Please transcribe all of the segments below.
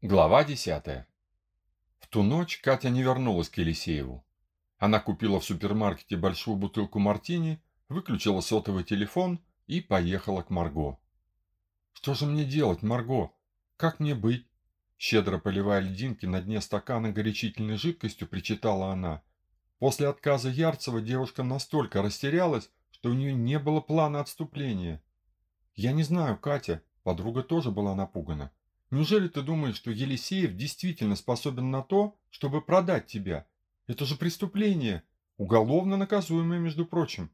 Глава 10. В ту ночь Катя не вернулась к Елисееву. Она купила в супермаркете большую бутылку мартини, выключила сотовый телефон и поехала к Марго. «Что же мне делать, Марго? Как мне быть?» Щедро поливая льдинки на дне стакана горячительной жидкостью, причитала она. После отказа Ярцева девушка настолько растерялась, что у нее не было плана отступления. «Я не знаю, Катя», подруга тоже была напугана. Неужели ты думаешь, что Елисеев действительно способен на то, чтобы продать тебя? Это же преступление, уголовно наказуемое, между прочим.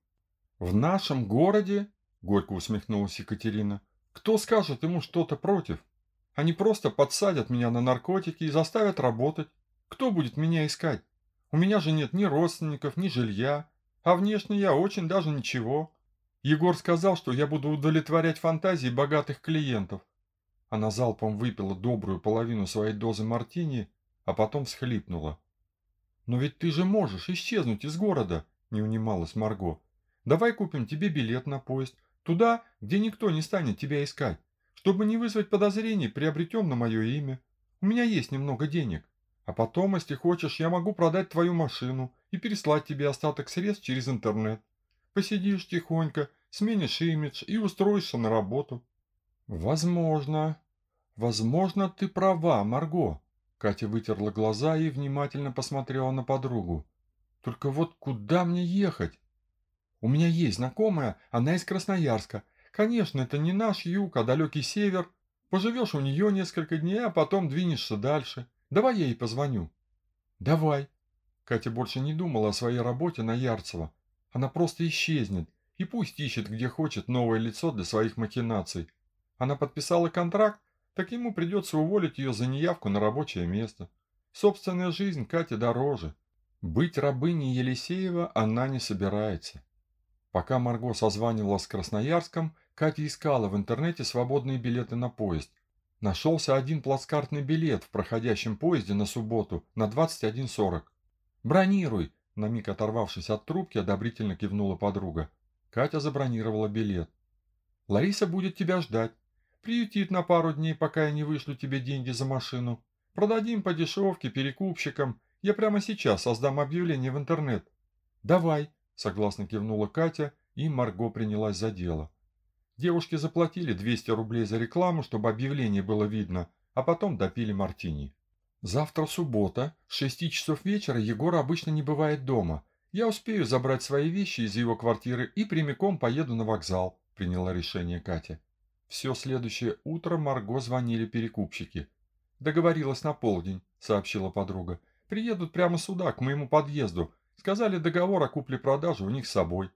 В нашем городе, горько усмехнулась Екатерина, кто скажет ему что-то против? Они просто подсадят меня на наркотики и заставят работать. Кто будет меня искать? У меня же нет ни родственников, ни жилья, а внешне я очень даже ничего. Егор сказал, что я буду удовлетворять фантазии богатых клиентов. Она залпом выпила добрую половину своей дозы мартини, а потом всхлипнула. «Но ведь ты же можешь исчезнуть из города», – не унималась Марго. «Давай купим тебе билет на поезд, туда, где никто не станет тебя искать. Чтобы не вызвать подозрений, приобретем на мое имя. У меня есть немного денег. А потом, если хочешь, я могу продать твою машину и переслать тебе остаток средств через интернет. Посидишь тихонько, сменишь имидж и устроишься на работу». «Возможно», «Возможно, ты права, Марго». Катя вытерла глаза и внимательно посмотрела на подругу. «Только вот куда мне ехать?» «У меня есть знакомая, она из Красноярска. Конечно, это не наш юг, а далекий север. Поживешь у нее несколько дней, а потом двинешься дальше. Давай я ей позвоню». «Давай». Катя больше не думала о своей работе на Ярцева. Она просто исчезнет, и пусть ищет, где хочет, новое лицо для своих махинаций. Она подписала контракт, так ему придется уволить ее за неявку на рабочее место. Собственная жизнь Кате дороже. Быть рабыней Елисеева она не собирается. Пока Марго созванивала с Красноярском, Катя искала в интернете свободные билеты на поезд. Нашелся один плацкартный билет в проходящем поезде на субботу на 21.40. «Бронируй!» – на миг оторвавшись от трубки, одобрительно кивнула подруга. Катя забронировала билет. «Лариса будет тебя ждать. Приютит на пару дней, пока я не вышлю тебе деньги за машину. Продадим по дешевке перекупщикам. Я прямо сейчас создам объявление в интернет. Давай, согласно кивнула Катя, и Марго принялась за дело. Девушки заплатили 200 рублей за рекламу, чтобы объявление было видно, а потом допили мартини. Завтра суббота, с 6 часов вечера Егор обычно не бывает дома. Я успею забрать свои вещи из его квартиры и прямиком поеду на вокзал, приняла решение Катя. Все следующее утро Марго звонили перекупщики. «Договорилась на полдень», — сообщила подруга. «Приедут прямо сюда, к моему подъезду. Сказали, договор о купле-продаже у них с собой».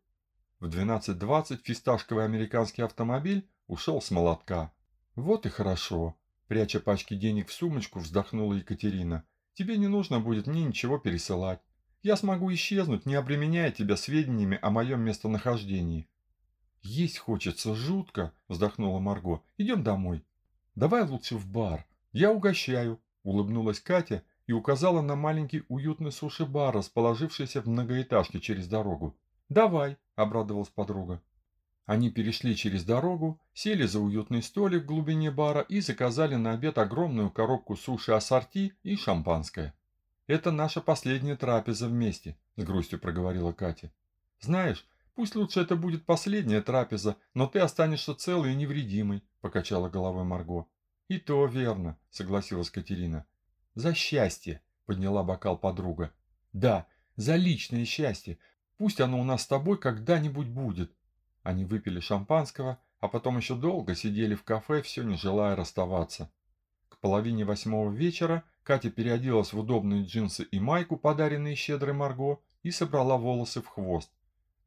В 12.20 фисташковый американский автомобиль ушел с молотка. «Вот и хорошо», — пряча пачки денег в сумочку, вздохнула Екатерина. «Тебе не нужно будет мне ничего пересылать. Я смогу исчезнуть, не обременяя тебя сведениями о моем местонахождении. «Есть хочется жутко», – вздохнула Марго. «Идем домой». «Давай лучше в бар. Я угощаю», – улыбнулась Катя и указала на маленький уютный суши-бар, расположившийся в многоэтажке через дорогу. «Давай», – обрадовалась подруга. Они перешли через дорогу, сели за уютный столик в глубине бара и заказали на обед огромную коробку суши-ассорти и шампанское. «Это наша последняя трапеза вместе», – с грустью проговорила Катя. «Знаешь, «Пусть лучше это будет последняя трапеза, но ты останешься целый и невредимый», – покачала головой Марго. «И то верно», – согласилась Катерина. «За счастье», – подняла бокал подруга. «Да, за личное счастье. Пусть оно у нас с тобой когда-нибудь будет». Они выпили шампанского, а потом еще долго сидели в кафе, все не желая расставаться. К половине восьмого вечера Катя переоделась в удобные джинсы и майку, подаренные щедрой Марго, и собрала волосы в хвост.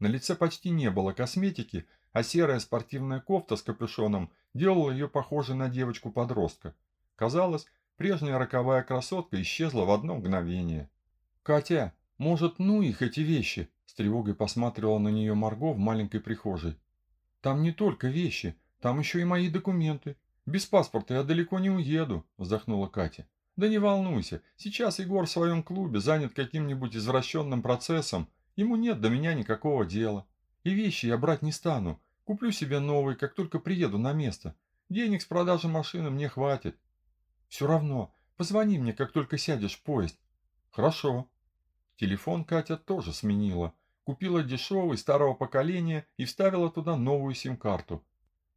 На лице почти не было косметики, а серая спортивная кофта с капюшоном делала ее похожей на девочку-подростка. Казалось, прежняя роковая красотка исчезла в одно мгновение. «Катя, может, ну их эти вещи?» С тревогой посматривала на нее Марго в маленькой прихожей. «Там не только вещи, там еще и мои документы. Без паспорта я далеко не уеду», вздохнула Катя. «Да не волнуйся, сейчас Егор в своем клубе занят каким-нибудь извращенным процессом, Ему нет до меня никакого дела. И вещи я брать не стану. Куплю себе новые, как только приеду на место. Денег с продажи машины мне хватит. Все равно, позвони мне, как только сядешь в поезд. Хорошо. Телефон Катя тоже сменила. Купила дешевый, старого поколения и вставила туда новую сим-карту.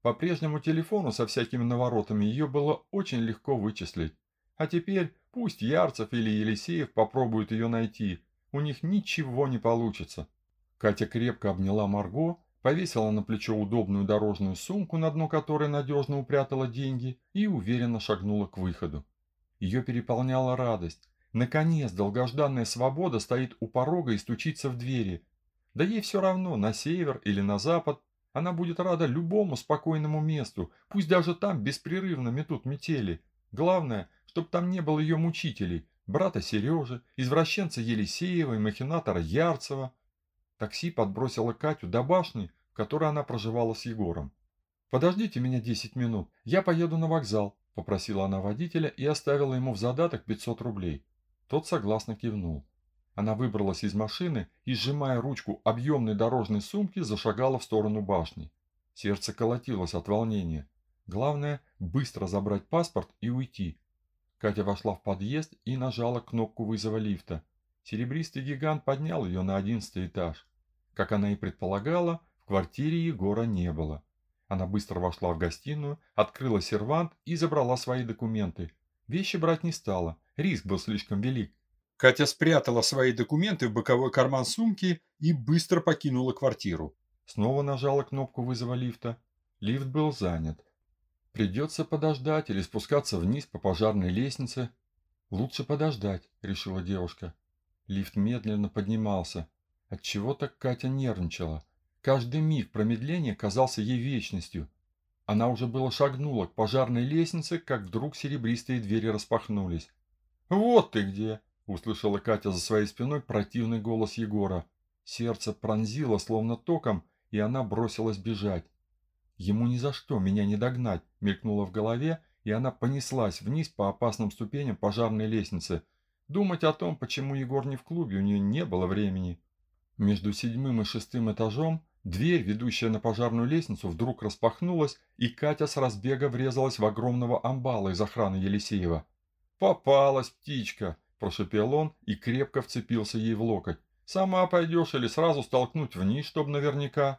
По прежнему телефону со всякими наворотами ее было очень легко вычислить. А теперь пусть Ярцев или Елисеев попробуют ее найти. У них ничего не получится. Катя крепко обняла Марго, повесила на плечо удобную дорожную сумку, на дно которой надежно упрятала деньги, и уверенно шагнула к выходу. Ее переполняла радость. Наконец, долгожданная свобода стоит у порога и стучится в двери. Да ей все равно, на север или на запад. Она будет рада любому спокойному месту, пусть даже там беспрерывно метут метели. Главное, чтобы там не было ее мучителей, брата Сережи, извращенца Елисеева и махинатора Ярцева. Такси подбросило Катю до башни, в которой она проживала с Егором. «Подождите меня 10 минут, я поеду на вокзал», – попросила она водителя и оставила ему в задаток 500 рублей. Тот согласно кивнул. Она выбралась из машины и, сжимая ручку объемной дорожной сумки, зашагала в сторону башни. Сердце колотилось от волнения. Главное – быстро забрать паспорт и уйти. Катя вошла в подъезд и нажала кнопку вызова лифта. Серебристый гигант поднял ее на одиннадцатый этаж. Как она и предполагала, в квартире Егора не было. Она быстро вошла в гостиную, открыла сервант и забрала свои документы. Вещи брать не стала, риск был слишком велик. Катя спрятала свои документы в боковой карман сумки и быстро покинула квартиру. Снова нажала кнопку вызова лифта. Лифт был занят. Придется подождать или спускаться вниз по пожарной лестнице. Лучше подождать, решила девушка. Лифт медленно поднимался. Отчего-то Катя нервничала. Каждый миг промедления казался ей вечностью. Она уже было шагнула к пожарной лестнице, как вдруг серебристые двери распахнулись. «Вот ты где!» Услышала Катя за своей спиной противный голос Егора. Сердце пронзило, словно током, и она бросилась бежать. «Ему ни за что меня не догнать», — мелькнуло в голове, и она понеслась вниз по опасным ступеням пожарной лестницы. Думать о том, почему Егор не в клубе, у нее не было времени. Между седьмым и шестым этажом дверь, ведущая на пожарную лестницу, вдруг распахнулась, и Катя с разбега врезалась в огромного амбала из охраны Елисеева. «Попалась птичка!» прошипел он и крепко вцепился ей в локоть. «Сама пойдешь или сразу столкнуть вниз, чтобы наверняка?»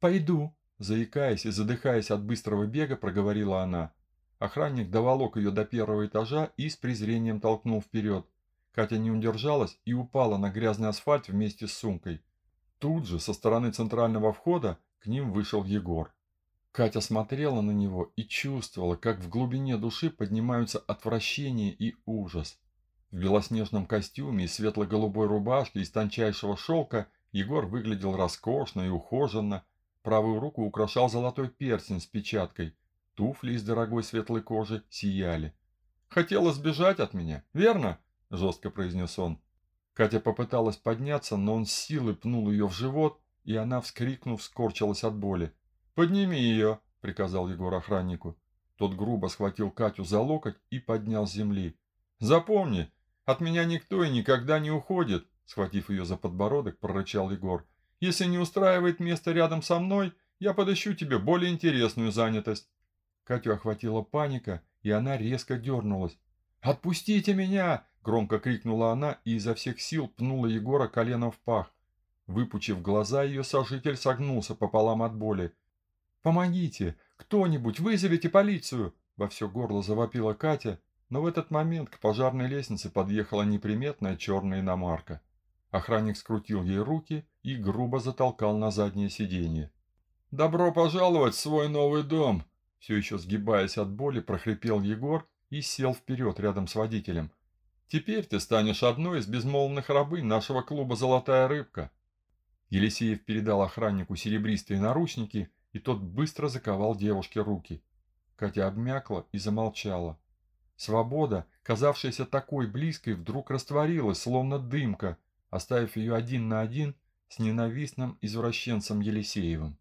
«Пойду», – заикаясь и задыхаясь от быстрого бега, проговорила она. Охранник доволок ее до первого этажа и с презрением толкнул вперед. Катя не удержалась и упала на грязный асфальт вместе с сумкой. Тут же, со стороны центрального входа, к ним вышел Егор. Катя смотрела на него и чувствовала, как в глубине души поднимаются отвращение и ужас. В белоснежном костюме и светло-голубой рубашке из тончайшего шелка Егор выглядел роскошно и ухоженно. Правую руку украшал золотой перстень с печаткой. Туфли из дорогой светлой кожи сияли. «Хотела сбежать от меня, верно?» – жестко произнес он. Катя попыталась подняться, но он с силой пнул ее в живот, и она, вскрикнув, скорчилась от боли. «Подними ее!» – приказал Егор охраннику. Тот грубо схватил Катю за локоть и поднял с земли. «Запомни, от меня никто и никогда не уходит, схватив ее за подбородок, прорычал Егор. Если не устраивает место рядом со мной, я подыщу тебе более интересную занятость. Катю охватила паника, и она резко дернулась. «Отпустите меня!» – громко крикнула она и изо всех сил пнула Егора коленом в пах. Выпучив глаза, ее сожитель согнулся пополам от боли. «Помогите! Кто-нибудь! Вызовите полицию!» – во все горло завопила Катя, но в этот момент к пожарной лестнице подъехала неприметная черная иномарка. Охранник скрутил ей руки и грубо затолкал на заднее сиденье. «Добро пожаловать в свой новый дом!» Все еще сгибаясь от боли, прохрипел Егор и сел вперед рядом с водителем. «Теперь ты станешь одной из безмолвных рабынь нашего клуба «Золотая рыбка». Елисеев передал охраннику серебристые наручники, и тот быстро заковал девушке руки. Катя обмякла и замолчала. Свобода, казавшаяся такой близкой, вдруг растворилась, словно дымка, оставив ее один на один с ненавистным извращенцем Елисеевым.